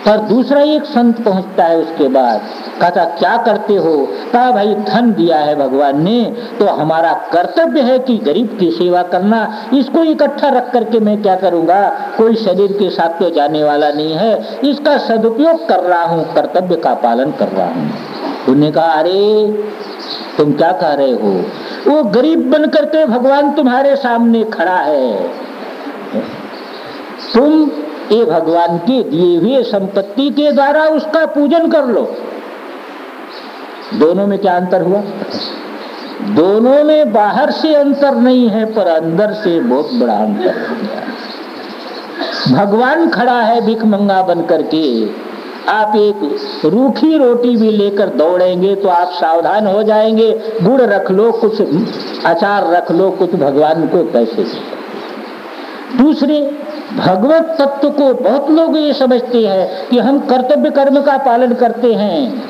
Speaker 1: पर दूसरा एक संत पहुँचता है उसके बाद। कहता, क्या करते हो? कहा, भाई, धन दिया है भगवान ने। तो हमारा कर्तव्य है कि गरीब की सेवा करना। इसको इकट्ठा रख करके मैं क्या करूँगा? कोई शरीर के साथ तो जाने वाला नहीं है। इसका सदुपयोग कर रहा हूँ, कर्तव्य का पालन कर रहा हूँ। उन्होंने कहा, अरे, तुम क्या कह रहे हो? वो गरीब बन करके भगवान तुम्हारे सामने खड़ा है। तुम ये भगवान के दिए हुए संपत्ति के द्वारा उसका पूजन कर लो। दोनों में क्या अंतर हुआ? दोनों में बाहर से अंतर नहीं है, पर अंदर से बहुत बड़ा अंतर हो भगवान खड़ा है भिख मंगा बन करके। आप एक रूखी रोटी भी लेकर दौड़ेंगे तो आप सावधान हो जाएँगे। गुड़ रख लो, कुछ अचार रख लो, कुछ भगवान को कैसे दूसरे भगवत तत्व को बहुत लोग ये समझते हैं कि हम कर्तव्य कर्म का पालन करते हैं।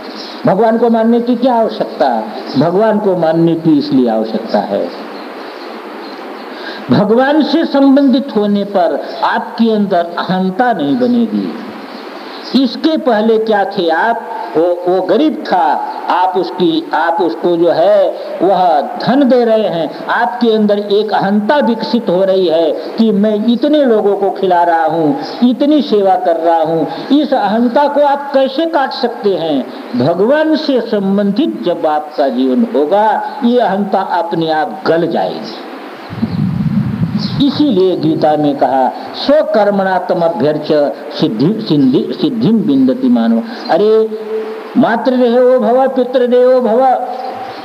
Speaker 1: भगवान को मानने की क्या आवश्यकता? भगवान को मानने की इसलिए आवश्यकता है। भगवान से संबंधित होने पर आपके अंदर अहंता नहीं बनेगी। इसके पहले क्या थे आप? वो वो गरीब था। आप उसकी, आप उसको जो है, वह धन दे रहे हैं। आपके अंदर एक अहंता विकसित हो रही है कि मैं इतने लोगों को खिला रहा हूँ, इतनी सेवा कर रहा हूँ। इस अहंता को आप कैसे काट सकते हैं? भगवान से संबंधित जब आपका जीवन होगा, ये अहंता अपने आप गल जाएगी। इसीलिए गीता में कहा स्वकर्मणात्म अभ्यर्च सिद्धि सिद्धि सिद्धि बिंदती मानो। अरे मातृदेवो भव पितृदेवो भव।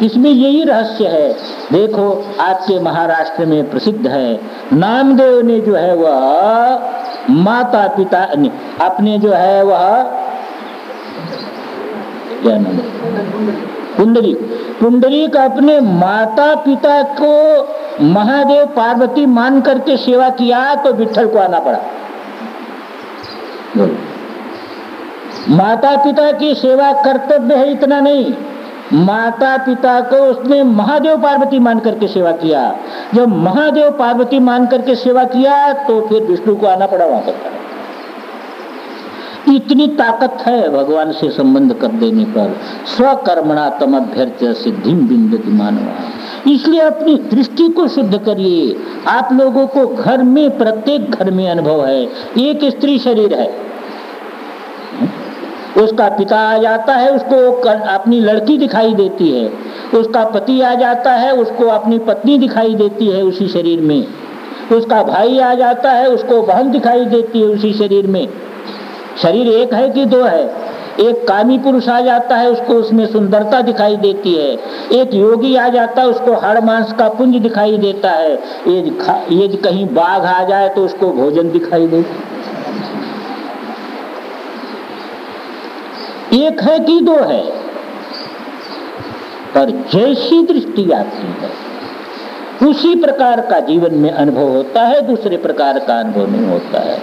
Speaker 1: इसमें यही रहस्य है। देखो आपके महाराष्ट्र में प्रसिद्ध है। नामदेव ने जो है वह माता पिता अपने जो है वह, क्या नाम कुंडली। कुंडली का अपने माता पिता को महादेव पार्वती मान करके सेवा किया तो विठल को आना पड़ा। माता पिता की सेवा कर्तव्य है इतना नहीं। माता पिता को उसने महादेव पार्वती मान करके सेवा किया। जब महादेव पार्वती मान करके सेवा किया तो फिर विष्णु को आना पड़ा वहाँ पर। इतनी ताकत है भगवान से संबंध कर देने पर। स्वकर्मणा तम अभ्यर्थ सिद्धि बिंदती मानवा। इसलिए अपनी दृष्टि को शुद्ध करिए। आप लोगों को घर में, प्रत्येक घर में अनुभव है। एक स्त्री शरीर है। उसका पिता आ जाता है, उसको अपनी लड़की दिखाई देती है। उसका पति आ जाता है, उसको अपनी पत्नी दिखाई देती है उसी शरीर में। उसका भाई आ जाता है, उसको बहन दिखाई देती है उसी शरीर में। शरीर एक है कि दो है? एक कामी पुरुष आ जाता है, उसको उसमें सुंदरता दिखाई देती है। एक योगी आ जाता है, उसको हर मांस का पुंज दिखाई देता है। ये ये कहीं बाघ आ जाए तो उसको भोजन दिखाई दे एक है कि दो है? पर जैसी दृष्टि आती है, उसी प्रकार का जीवन में अनुभव होता है, दूसरे प्रकार का अनुभव नहीं होता है।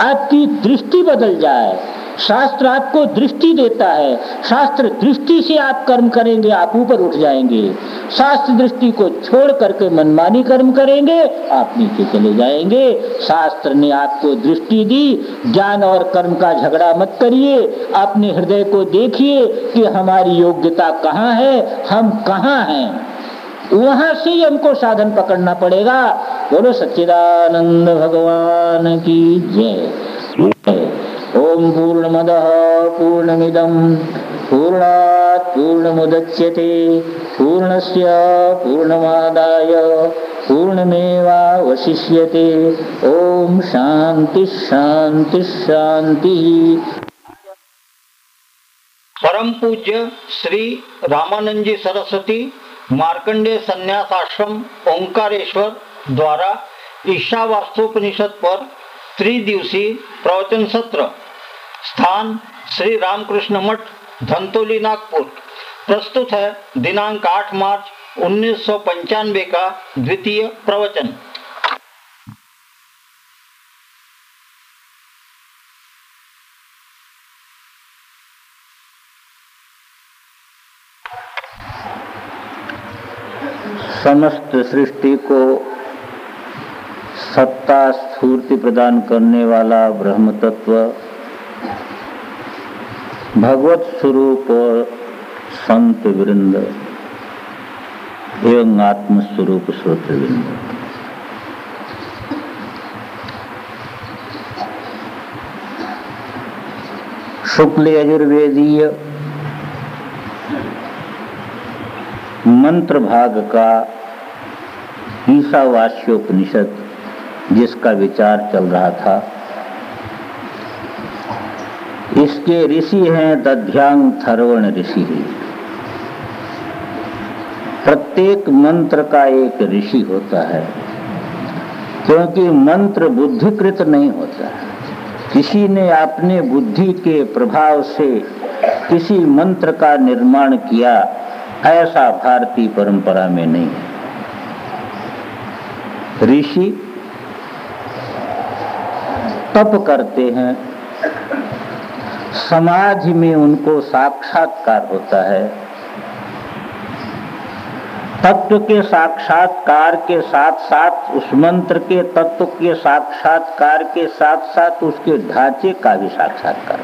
Speaker 1: आपकी दृष्टि बदल जाए शास्त्र आपको दृष्टि देता है। शास्त्र दृष्टि से आप कर्म करेंगे, आप ऊपर उठ जाएँगे। शास्त्र दृष्टि को छोड़ करके मनमानी कर्म करेंगे, आप नीचे चले जाएँगे। शास्त्र ने आपको दृष्टि दी, ज्ञान और कर्म का झगड़ा मत करिए। अपने हृदय को देखिए कि हमारी योग्यता कहाँ है, हम कहाँ हैं। वहाँ से ही हमको साधन पकड़ना पड़ेगा। बोलो सच्चिदानंद भगवान की जय। ओम पूर्ण मद पूर्णमिदम पूर्णात् पूर्णमुदच्यते, पूर्णस्य पूर्णमादाय, पूर्णमेवावशिष्यते। ओम शांति शांति शांति
Speaker 2: परम पूज्य श्री रामानंद सरस्वती मार्कंडे संन्यास आश्रम ओंकारेश्वर द्वारा ईशा वास्तुपनिषद पर त्रिदिवसीय प्रवचन सत्र स्थान श्री रामकृष्ण मठ धंतोली नागपुर। प्रस्तुत है दिनांक 8 मार्च उन्नीस सौ पंचानवे का द्वितीय प्रवचन।
Speaker 1: समस्त सृष्टि को सत्ता, स्फूर्ति प्रदान करने वाला ब्रह्म तत्व भगवत स्वरूप और संत वृंद, एवं आत्म स्वरूप श्रोत वृंद। शुक्ल यजुर्वेदीय मंत्र भाग का ईसावास्योपनिषद जिसका विचार चल रहा था इसके ऋषि हैं दध्यांग थर्वण ऋषि। प्रत्येक मंत्र का एक ऋषि होता है, क्योंकि मंत्र बुद्धिकृत नहीं होता। है किसी ने अपने बुद्धि के प्रभाव से किसी मंत्र का निर्माण किया, ऐसा भारतीय परंपरा में नहीं है। ऋषि तप करते हैं समाज में उनको साक्षात्कार होता है। तत्व के साक्षात्कार के साथ साथ उस मंत्र के तत्व के साक्षात्कार के साथ साथ उसके ढांचे का भी साक्षात्कार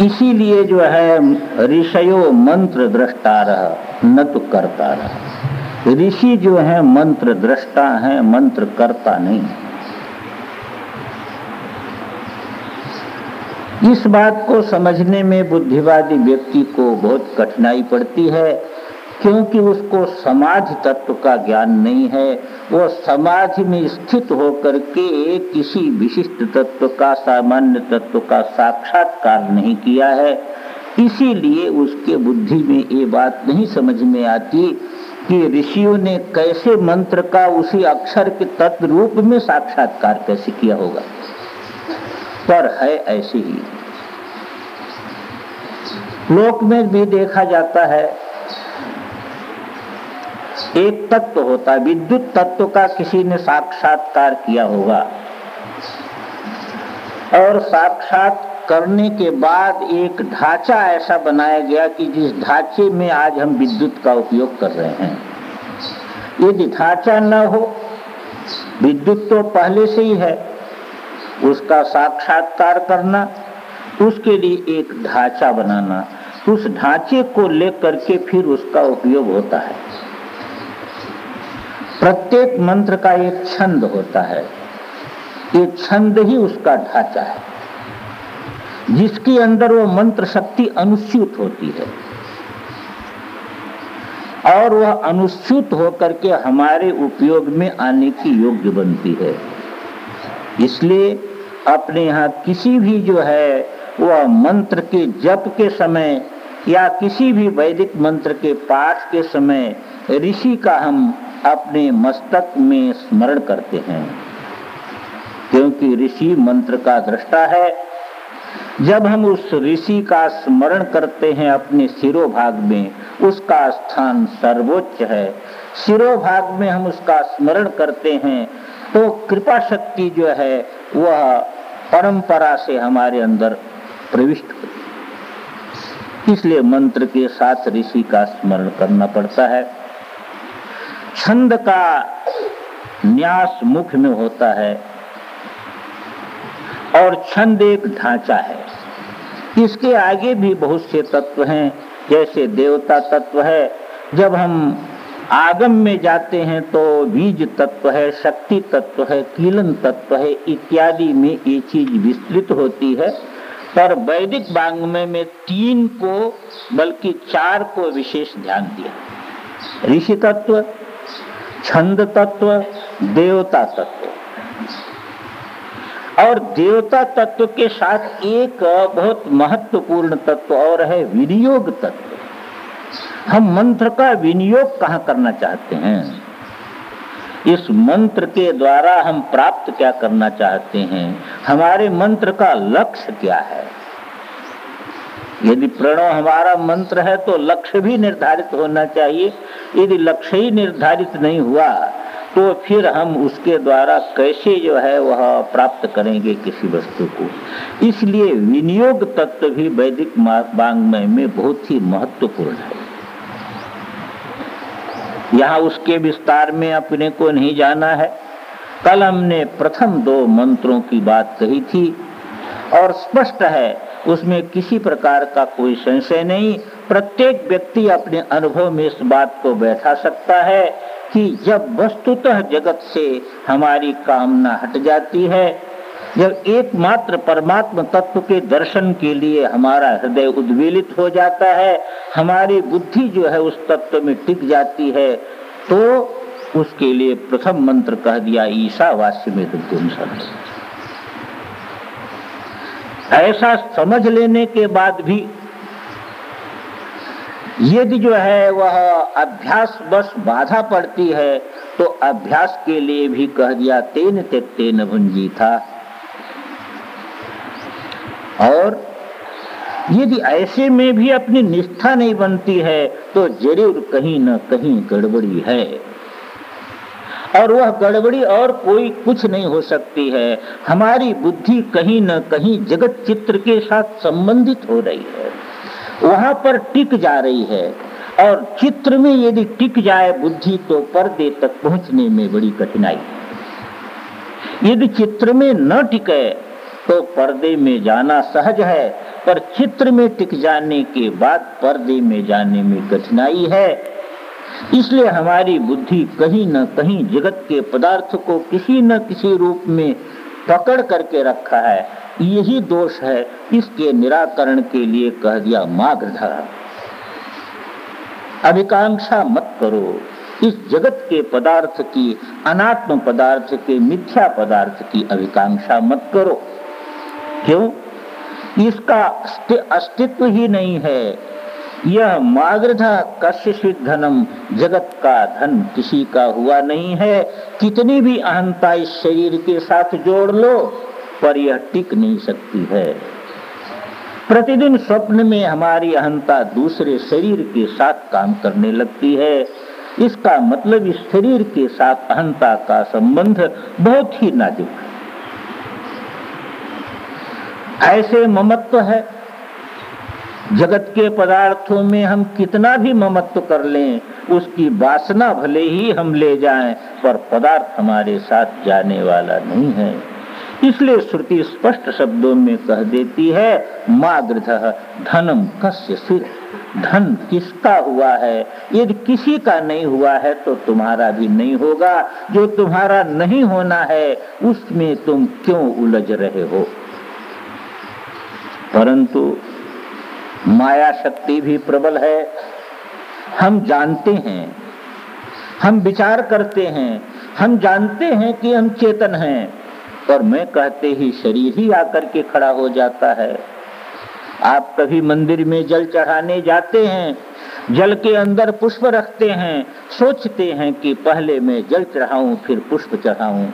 Speaker 1: इसीलिए जो है, ऋषयो मंत्र दृष्टा रह, न तो करता रह। ऋषि जो है, मंत्र दृष्टा है, मंत्र करता नहीं इस बात को समझने में बुद्धिवादी व्यक्ति को बहुत कठिनाई पड़ती है, क्योंकि उसको समाधि तत्व का ज्ञान नहीं है। वो समाधि में स्थित होकर के किसी विशिष्ट तत्व का, सामान्य तत्व का साक्षात्कार नहीं किया है। इसीलिए उसके बुद्धि में ये बात नहीं समझ में आती कि ऋषियों ने कैसे मंत्र का उसी अक्षर के तत्व रूप में साक्षात्कार कैसे किया होगा। पर है ऐसे ही। लोक में भी देखा जाता है, एक तत्व होता है, विद्युत तत्व का किसी ने साक्षात्कार किया होगा। और साक्षात करने के बाद एक ढांचा ऐसा बनाया गया कि जिस ढांचे में आज हम विद्युत का उपयोग कर रहे हैं, यदि ढांचा न हो, विद्युत तो पहले से ही है उसका साक्षात्कार करना, उसके लिए एक ढांचा बनाना, उस ढांचे को लेकर के फिर उसका उपयोग होता है। प्रत्येक मंत्र का एक छंद होता है। ये छंद ही उसका ढांचा है। जिसके अंदर वो मंत्र शक्ति अनुस्यूत होती है। और वह अनुस्यूत होकर के हमारे उपयोग में आने की योग्य बनती है। इसलिए अपने यहाँ किसी भी जो है, वह मंत्र के जप के समय या किसी भी वैदिक मंत्र के पाठ के समय ऋषि का हम अपने मस्तक में स्मरण करते हैं। क्योंकि ऋषि मंत्र का दृष्टा है। जब हम उस ऋषि का स्मरण करते हैं अपने सिरो भाग में, उसका स्थान सर्वोच्च है। सिरो भाग में हम उसका स्मरण करते हैं तो कृपा शक्ति जो है, वह परंपरा से हमारे अंदर प्रविष्ट होती इसलिए मंत्र के साथ ऋषि का स्मरण करना पड़ता है। छंद का न्यास मुख में होता है और छंद एक ढांचा है। इसके आगे भी बहुत से तत्व हैं, जैसे देवता तत्व है। जब हम आगम में जाते हैं तो बीज तत्व है, शक्ति तत्व है, कीलन तत्व है, इत्यादि में ये चीज़ विस्तृत होती है। पर वैदिक बांग्मय में तीन को, बल्कि चार को विशेष ध्यान दिया। ऋषि तत्व, छंद तत्व, देवता तत्व। और देवता तत्व के साथ एक बहुत महत्वपूर्ण तत्व और है विनियोग तत्व। हम मंत्र का विनियोग कहाँ करना चाहते हैं? इस मंत्र के द्वारा हम प्राप्त क्या करना चाहते हैं? हमारे मंत्र का लक्ष्य क्या है? यदि प्रणव हमारा मंत्र है तो लक्ष्य भी निर्धारित होना चाहिए। यदि लक्ष्य ही निर्धारित नहीं हुआ तो फिर हम उसके द्वारा कैसे जो है वह प्राप्त करेंगे किसी वस्तु को? इसलिए विनियोग तत्व भी वैदिक वांग्मय में बहुत ही महत्वपूर्ण है। यहाँ उसके विस्तार में अपने को नहीं जाना है। कल हमने प्रथम दो मंत्रों की बात कही थी और स्पष्ट है, उसमें किसी प्रकार का कोई संशय नहीं। प्रत्येक व्यक्ति अपने अनुभव में इस बात को बैठा सकता है कि जब वस्तुतः जगत से हमारी कामना हट जाती है जब एकमात्र परमात्म तत्व के दर्शन के लिए हमारा हृदय उद्वेलित हो जाता है। हमारी बुद्धि जो है उस तत्व में टिक जाती है। तो उसके लिए प्रथम मंत्र कह दिया ईशावास्य में दुर्गुण ऐसा समझ लेने के बाद भी यदि जो है वह अभ्यास बस बाधा पड़ती है तो अभ्यास के लिए भी कह दिया तेन तेन भुंजी था और यदि ऐसे में भी अपनी निष्ठा नहीं बनती है तो ज़रूर कहीं न कहीं गड़बड़ी है। और वह गड़बड़ी और कोई कुछ नहीं हो सकती है। हमारी बुद्धि कहीं न कहीं जगत चित्र के साथ संबंधित हो रही है। वहाँ पर टिक जा रही है। और चित्र में यदि टिक जाए बुद्धि तो पर्दे तक पहुँचने में बड़ी कठिनाई यदि चित्र में न टिके तो पर्दे में जाना सहज है, पर चित्र में टिक जाने के बाद पर्दे में जाने में कठिनाई है। इसलिए हमारी बुद्धि कहीं न कहीं जगत के पदार्थ को किसी न किसी रूप में पकड़ करके रखा है। यही दोष है, इसके निराकरण के लिए कह दिया माग्रधा अभिकांक्षा मत करो, इस जगत के पदार्थ की अनात्म पदार्थ के मिथ्या पदार्थ की अभिकांक्षा मत करो। क्यों? इसका अस्तित्व ही नहीं है। यह माग्रधा कश्य धनम जगत का धन किसी का हुआ नहीं है। कितनी भी अहंता इस शरीर के साथ जोड़ लो, पर यह टिक नहीं सकती है। प्रतिदिन स्वप्न में हमारी अहंता दूसरे शरीर के साथ काम करने लगती है। इसका मतलब इस शरीर के साथ अहंता का संबंध बहुत ही नाजुक है। ऐसे ममत्व है। जगत के पदार्थों में हम कितना भी ममत्व कर लें, उसकी वासना भले ही हम ले जाएँ, पर पदार्थ हमारे साथ जाने वाला नहीं है। इसलिए श्रुति स्पष्ट शब्दों में कह देती है मागृध धनम कस्य सिर धन किसका हुआ है? यदि किसी का नहीं हुआ है तो तुम्हारा भी नहीं होगा। जो तुम्हारा नहीं होना है, उसमें तुम क्यों उलझ रहे हो? परंतु माया शक्ति भी प्रबल है। हम जानते हैं, हम विचार करते हैं, हम जानते हैं कि हम चेतन हैं और मैं कहते ही शरीर ही आकर के खड़ा हो जाता है। आप कभी मंदिर में जल चढ़ाने जाते हैं, जल के अंदर पुष्प रखते हैं, सोचते हैं कि पहले मैं जल चढ़ाऊं, फिर पुष्प चढ़ाऊं।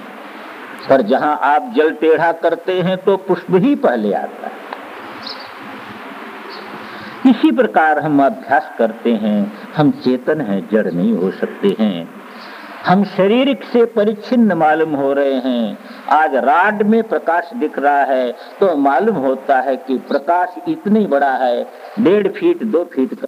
Speaker 1: पर जहाँ आप जल टेढ़ा करते हैं तो पुष्प ही पहले आता है। इसी प्रकार हम अभ्यास करते हैं, हम चेतन हैं, जड़ नहीं हो सकते हैं। हम शरीर से परिच्छिन्न मालूम हो रहे हैं। आज राड में प्रकाश दिख रहा है तो मालूम होता है कि प्रकाश इतनी बड़ा है, डेढ़ फीट, दो फीट का